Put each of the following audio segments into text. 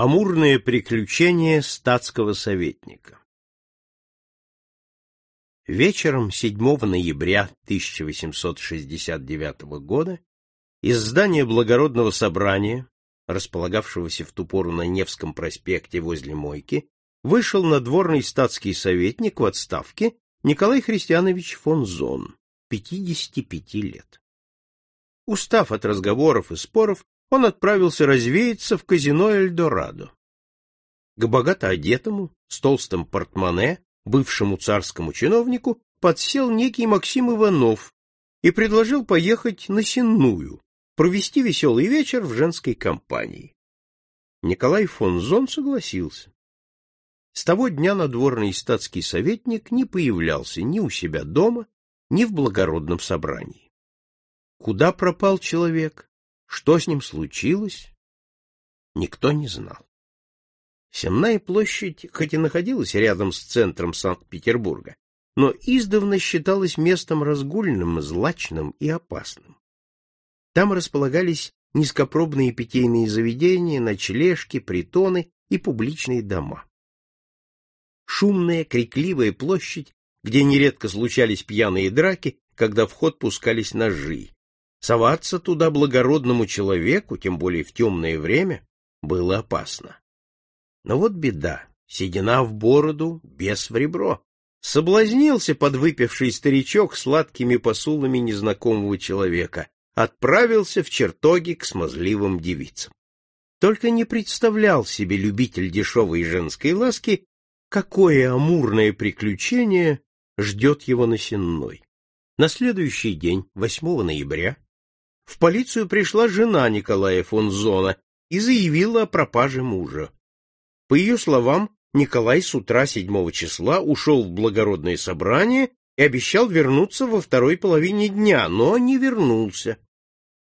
Амурные приключения статского советника Вечером 7 ноября 1869 года из здания благородного собрания, располагавшегося в ту пору на Невском проспекте возле Мойки, вышел надворный статский советник в отставке Николай Христианович фон Зон, 55 лет. Устав от разговоров и споров, он отправился развеяться в казино Эльдорадо. К богато одетому, с толстым портмоне, бывшему царскому чиновнику, подсел некий Максим Иванов и предложил поехать на Сенную, провести веселый вечер в женской компании. Николай фон Зон согласился. С того дня надворный статский советник не появлялся ни у себя дома, ни в благородном собрании. Куда пропал человек, что с ним случилось, никто не знал. Семная площадь, хоть и находилась рядом с центром Санкт-Петербурга, но издавна считалась местом разгульным, злачным и опасным. Там располагались низкопробные питейные заведения, ночлежки, притоны и публичные дома. Шумная, крикливая площадь, где нередко случались пьяные драки, когда в ход пускались ножи. Соваться туда благородному человеку, тем более в темное время, было опасно. Но вот беда. Седина в бороду, без в ребро. Соблазнился подвыпивший старичок сладкими посулами незнакомого человека, отправился в чертоги к смазливым девицам. Только не представлял себе любитель дешевой женской ласки, какое амурное приключение ждет его на Сенной. На следующий день, 8 ноября, в полицию пришла жена Николая фон Зона и заявила о пропаже мужа. По ее словам, Николай с утра 7 числа ушел в благородное собрание и обещал вернуться во второй половине дня, но не вернулся.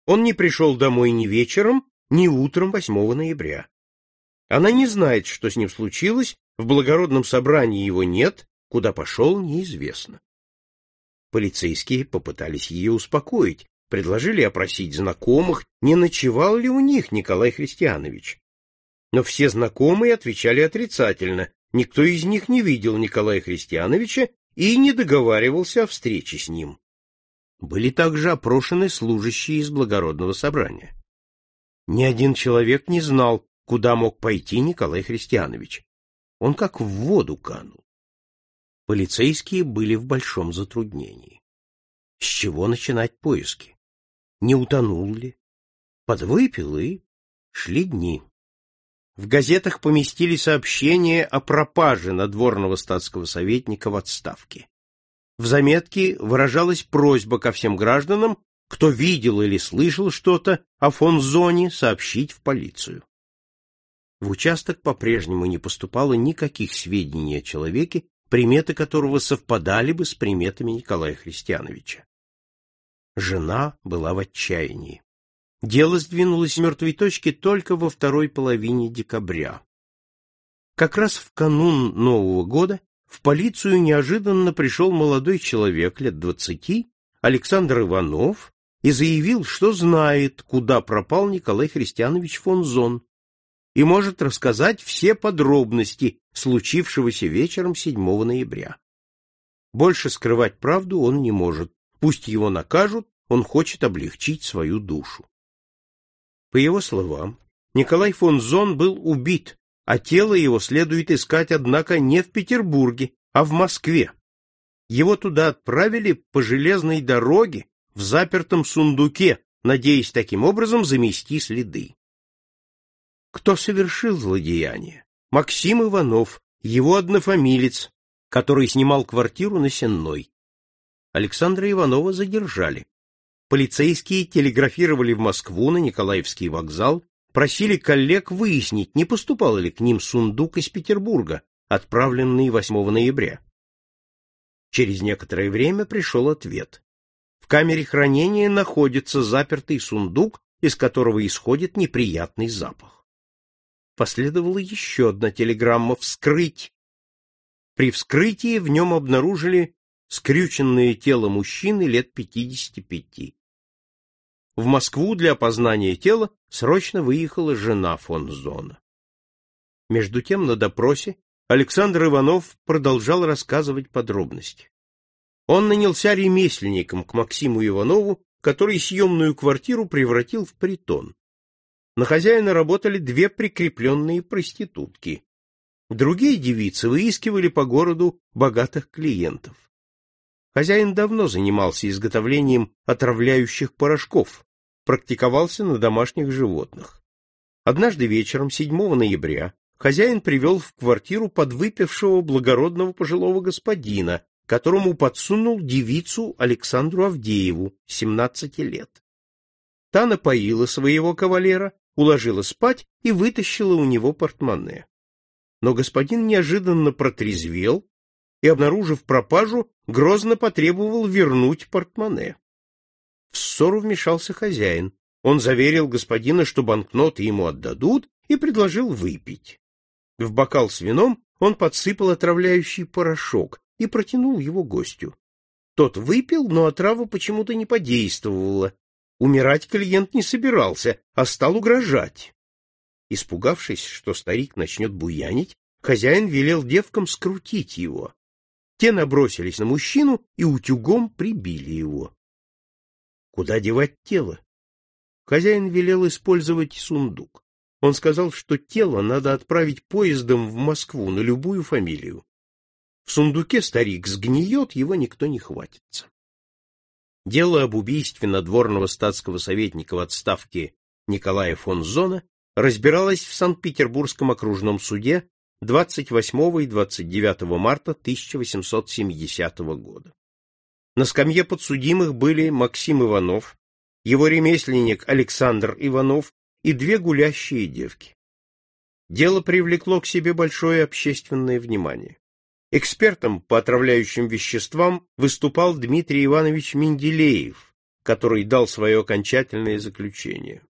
Он не пришел домой ни вечером, ни утром 8 ноября. Она не знает, что с ним случилось, в благородном собрании его нет, куда пошел, неизвестно. Полицейские попытались ее успокоить, предложили опросить знакомых, не ночевал ли у них Николай Христианович но все знакомые отвечали отрицательно, никто из них не видел Николая Христиановича и не договаривался о встрече с ним. Были также опрошены служащие из благородного собрания. Ни один человек не знал, куда мог пойти Николай Христианович. Он как в воду канул. Полицейские были в большом затруднении. С чего начинать поиски? Не утонул ли? Подвыпил и шли дни в газетах поместили сообщение о пропаже надворного статского советника в отставке. В заметке выражалась просьба ко всем гражданам, кто видел или слышал что-то о фон Зоне, сообщить в полицию. В участок по-прежнему не поступало никаких сведений о человеке, приметы которого совпадали бы с приметами Николая Христиановича. Жена была в отчаянии. Дело сдвинулось с мертвой точки только во второй половине декабря. Как раз в канун Нового года в полицию неожиданно пришел молодой человек лет двадцати, Александр Иванов, и заявил, что знает, куда пропал Николай Христианович фон Зон, и может рассказать все подробности случившегося вечером 7 ноября. Больше скрывать правду он не может, пусть его накажут, он хочет облегчить свою душу. По его словам, Николай фон Зон был убит, а тело его следует искать, однако, не в Петербурге, а в Москве. Его туда отправили по железной дороге в запертом сундуке, надеясь таким образом замести следы. Кто совершил злодеяние? Максим Иванов, его однофамилец, который снимал квартиру на Сенной. Александра Иванова задержали полицейские телеграфировали в Москву на Николаевский вокзал, просили коллег выяснить, не поступал ли к ним сундук из Петербурга, отправленный 8 ноября. Через некоторое время пришел ответ. В камере хранения находится запертый сундук, из которого исходит неприятный запах. Последовала еще одна телеграмма «Вскрыть». При вскрытии в нем обнаружили скрюченное тело мужчины лет 55. В Москву для опознания тела срочно выехала жена фон Зона. Между тем на допросе Александр Иванов продолжал рассказывать подробности. Он нанялся ремесленником к Максиму Иванову, который съемную квартиру превратил в притон. На хозяина работали две прикрепленные проститутки. Другие девицы выискивали по городу богатых клиентов. Хозяин давно занимался изготовлением отравляющих порошков, практиковался на домашних животных. Однажды вечером, 7 ноября, хозяин привел в квартиру подвыпившего благородного пожилого господина, которому подсунул девицу Александру Авдееву, 17 лет. Та напоила своего кавалера, уложила спать и вытащила у него портмоне. Но господин неожиданно протрезвел и, обнаружив пропажу, грозно потребовал вернуть портмоне. В ссору вмешался хозяин. Он заверил господина, что банкноты ему отдадут, и предложил выпить. В бокал с вином он подсыпал отравляющий порошок и протянул его гостю. Тот выпил, но отрава почему-то не подействовала. Умирать клиент не собирался, а стал угрожать. Испугавшись, что старик начнет буянить, хозяин велел девкам скрутить его. Те набросились на мужчину и утюгом прибили его. Куда девать тело? Хозяин велел использовать сундук. Он сказал, что тело надо отправить поездом в Москву на любую фамилию. В сундуке старик сгниет, его никто не хватится. Дело об убийстве надворного статского советника в отставке Николая фон Зона разбиралось в Санкт-Петербургском окружном суде 28 и 29 марта 1870 года. На скамье подсудимых были Максим Иванов, его ремесленник Александр Иванов и две гулящие девки. Дело привлекло к себе большое общественное внимание. Экспертом по отравляющим веществам выступал Дмитрий Иванович Менделеев, который дал свое окончательное заключение.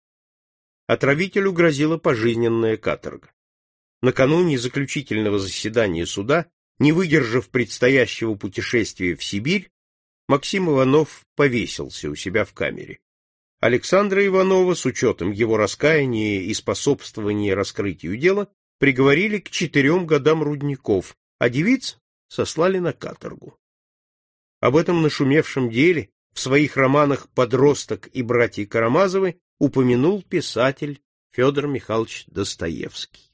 Отравителю грозила пожизненная каторга. Накануне заключительного заседания суда, не выдержав предстоящего путешествия в Сибирь, Максим Иванов повесился у себя в камере. Александра Иванова, с учетом его раскаяния и способствования раскрытию дела, приговорили к четырем годам рудников, а девиц сослали на каторгу. Об этом нашумевшем деле в своих романах «Подросток» и «Братья Карамазовы» упомянул писатель Федор Михайлович Достоевский.